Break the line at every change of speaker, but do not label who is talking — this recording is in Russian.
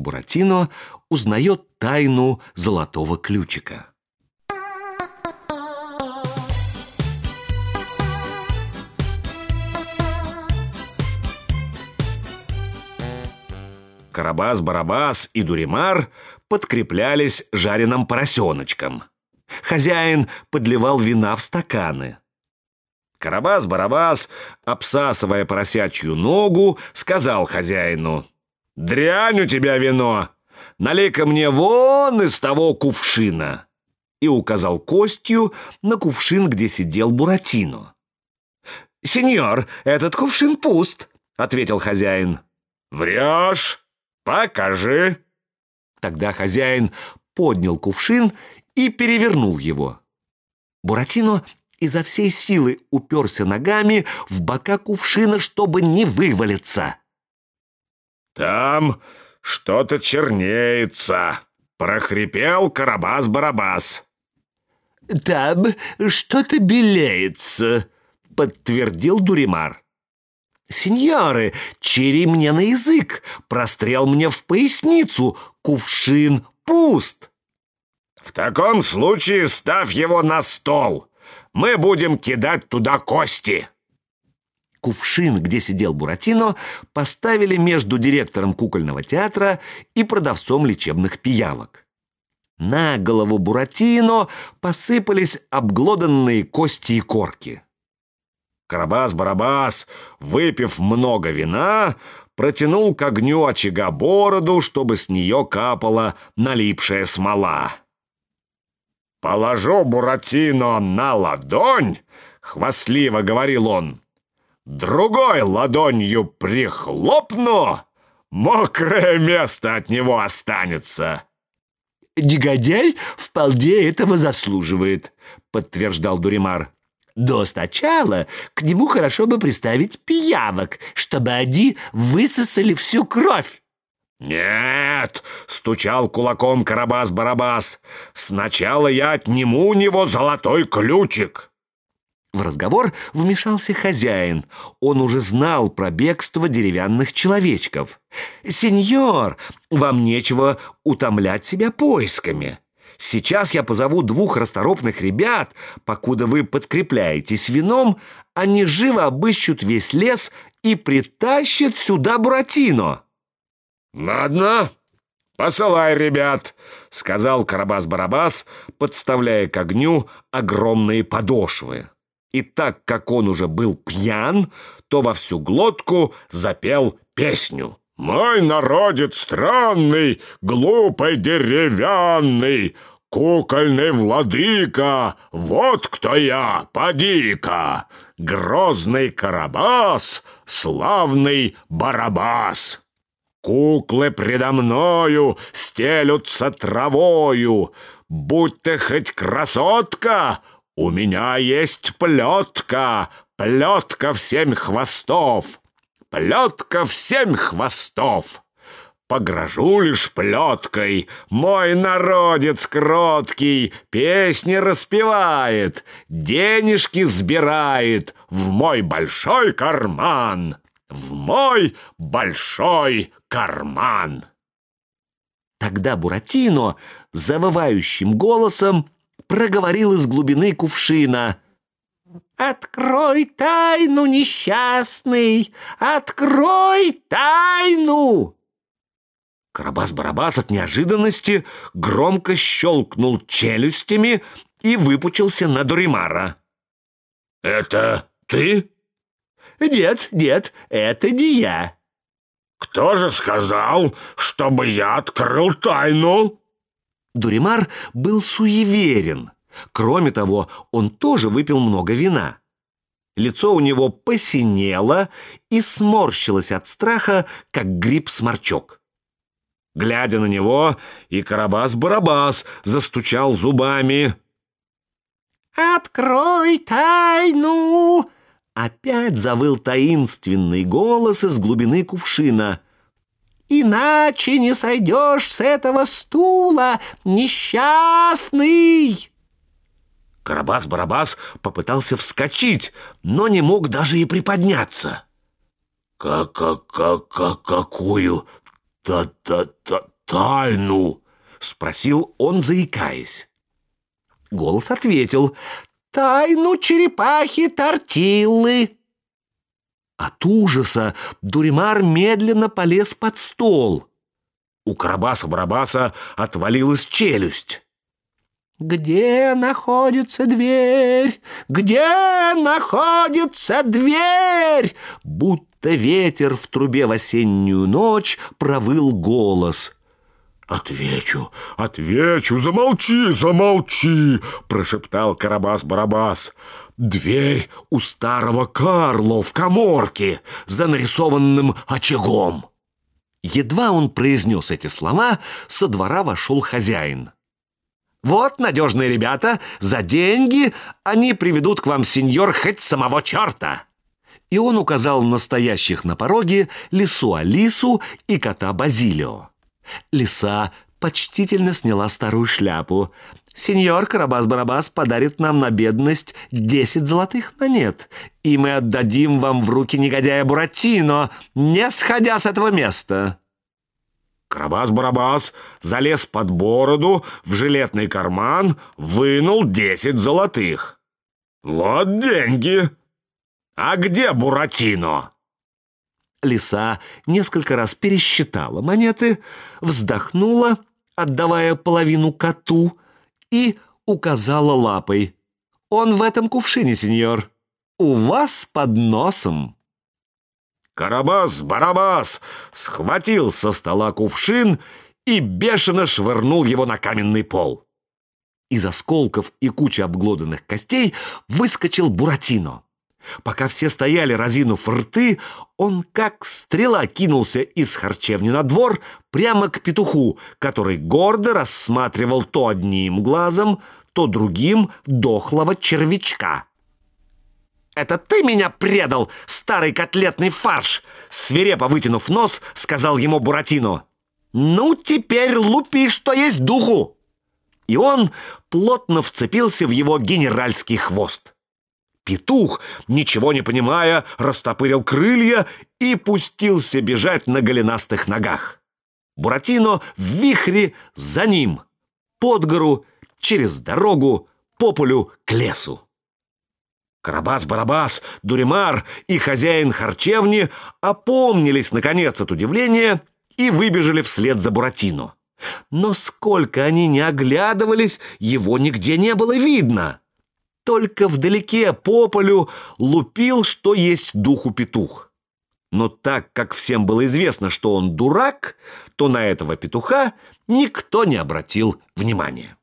Буратино узнает тайну золотого ключика. Карабас-Барабас и Дуримар подкреплялись жареным поросеночком. Хозяин подливал вина в стаканы. Карабас-Барабас, обсасывая поросячью ногу, сказал хозяину, «Дрянь у тебя вино! Налей-ка мне вон из того кувшина!» и указал костью на кувшин, где сидел Буратино. «Сеньор, этот кувшин пуст», — ответил хозяин.
«Врешь? Покажи!»
Тогда хозяин поднял кувшин и перевернул его. Буратино изо всей силы уперся ногами в бока кувшина, чтобы не вывалиться.
«Там что-то чернеется», — прохрипел Карабас-Барабас.
«Там что-то белеется», — подтвердил Дуримар. «Сеньоры, чири мне на язык, прострел мне в поясницу, кувшин пуст».
«В таком случае ставь его на стол. Мы будем кидать туда кости».
Кувшин, где сидел Буратино, поставили между директором кукольного театра и продавцом лечебных пиявок. На голову Буратино посыпались обглоданные кости и корки.
Карабас-Барабас, выпив много вина, протянул к огню очага бороду, чтобы с нее капала налипшая смола. «Положу Буратино на ладонь», — хвастливо говорил он, другой ладонью прихлопну, мокрое место от него останется».
«Негодяй вполне этого заслуживает», — подтверждал Дуримар. «Но сначала к нему хорошо бы приставить пиявок, чтобы они высосали всю кровь».
«Нет!» — стучал кулаком Карабас-Барабас. «Сначала я отниму у него золотой ключик».
В разговор вмешался хозяин. Он уже знал про бегство деревянных человечков. «Сеньор, вам нечего утомлять себя поисками. Сейчас я позову двух расторопных ребят, покуда вы подкрепляетесь вином, они живо обыщут весь лес и притащат сюда Буратино».
«Ладно, посылай ребят», — сказал Карабас-Барабас, подставляя к огню огромные подошвы. И так как он уже был пьян, то во всю глотку запел песню. «Мой народец странный, глупый деревянный, кукольный владыка, вот кто я, поди-ка, грозный Карабас, славный Барабас». Куклы предо мною стелются травою, Будь ты хоть красотка, «У меня есть плетка, плетка в семь хвостов, плетка в семь хвостов!» Погрожу лишь плеткой, мой народец кроткий Песни распевает, денежки сбирает В мой большой карман, в мой большой карман.
Тогда Буратино завывающим голосом проговорил из глубины кувшина. «Открой тайну, несчастный! Открой тайну!» Карабас-Барабас от неожиданности громко щелкнул челюстями и выпучился на Дуримара.
«Это ты?»
«Нет, нет, это не я».
«Кто же сказал, чтобы я открыл тайну?»
Дуримар был суеверен. Кроме того, он тоже выпил много вина. Лицо у него посинело и сморщилось от страха, как гриб-сморчок. Глядя на него, и Карабас-Барабас застучал зубами. «Открой тайну!» Опять завыл таинственный голос из глубины кувшина — Иначе не сойдешь с этого стула, несчастный!» Карабас-Барабас попытался вскочить, но не мог даже и приподняться.
«Как-как-как-какую та-та-та тайну?» — спросил он, заикаясь.
Голос ответил «Тайну черепахи Тортиллы». От ужаса Дуримар медленно полез под стол.
У Карабаса-Барабаса отвалилась челюсть.
«Где находится дверь? Где находится дверь?» Будто ветер в трубе в осеннюю ночь провыл голос.
«Отвечу, отвечу, замолчи, замолчи!» прошептал Карабас-Барабас. «Дверь у старого Карло в коморке за нарисованным очагом!»
Едва он произнес эти слова, со двора вошел хозяин. Вот надежные ребята, за деньги они приведут к вам, сеньор, хоть самого черта!» И он указал настоящих на пороге лису Алису и кота Базилио. Лиса почтительно сняла старую шляпу. «Сеньор Карабас-Барабас подарит нам на бедность десять золотых монет, и мы отдадим вам в руки негодяя Буратино, не сходя с этого места».
Карабас-Барабас залез под бороду, в жилетный карман, вынул десять золотых. «Вот деньги! А где Буратино?»
Лиса несколько раз пересчитала монеты, вздохнула, отдавая половину коту, и указала лапой. «Он в этом кувшине, сеньор. У вас под носом».
Карабас-Барабас схватил со стола кувшин и бешено швырнул его на каменный пол.
Из осколков и кучи обглоданных костей выскочил Буратино. Пока все стояли, разинув рты, он как стрела кинулся из харчевни на двор прямо к петуху, который гордо рассматривал то одним глазом, то другим дохлого червячка. «Это ты меня предал, старый котлетный фарш!» Свирепо вытянув нос, сказал ему Буратино. «Ну, теперь лупи, что есть духу!» И он плотно вцепился в его генеральский хвост. Петух, ничего не понимая, растопырил крылья и пустился бежать на голенастых ногах. Буратино в вихре за ним, под гору, через дорогу, по полю к лесу. Карабас-Барабас, Дуримар и хозяин харчевни опомнились, наконец, от удивления и выбежали вслед за Буратино. Но сколько они не оглядывались, его нигде не было видно. Только вдалеке по полю лупил, что есть духу петух. Но так как всем было известно, что он дурак, то на этого петуха никто не обратил внимания.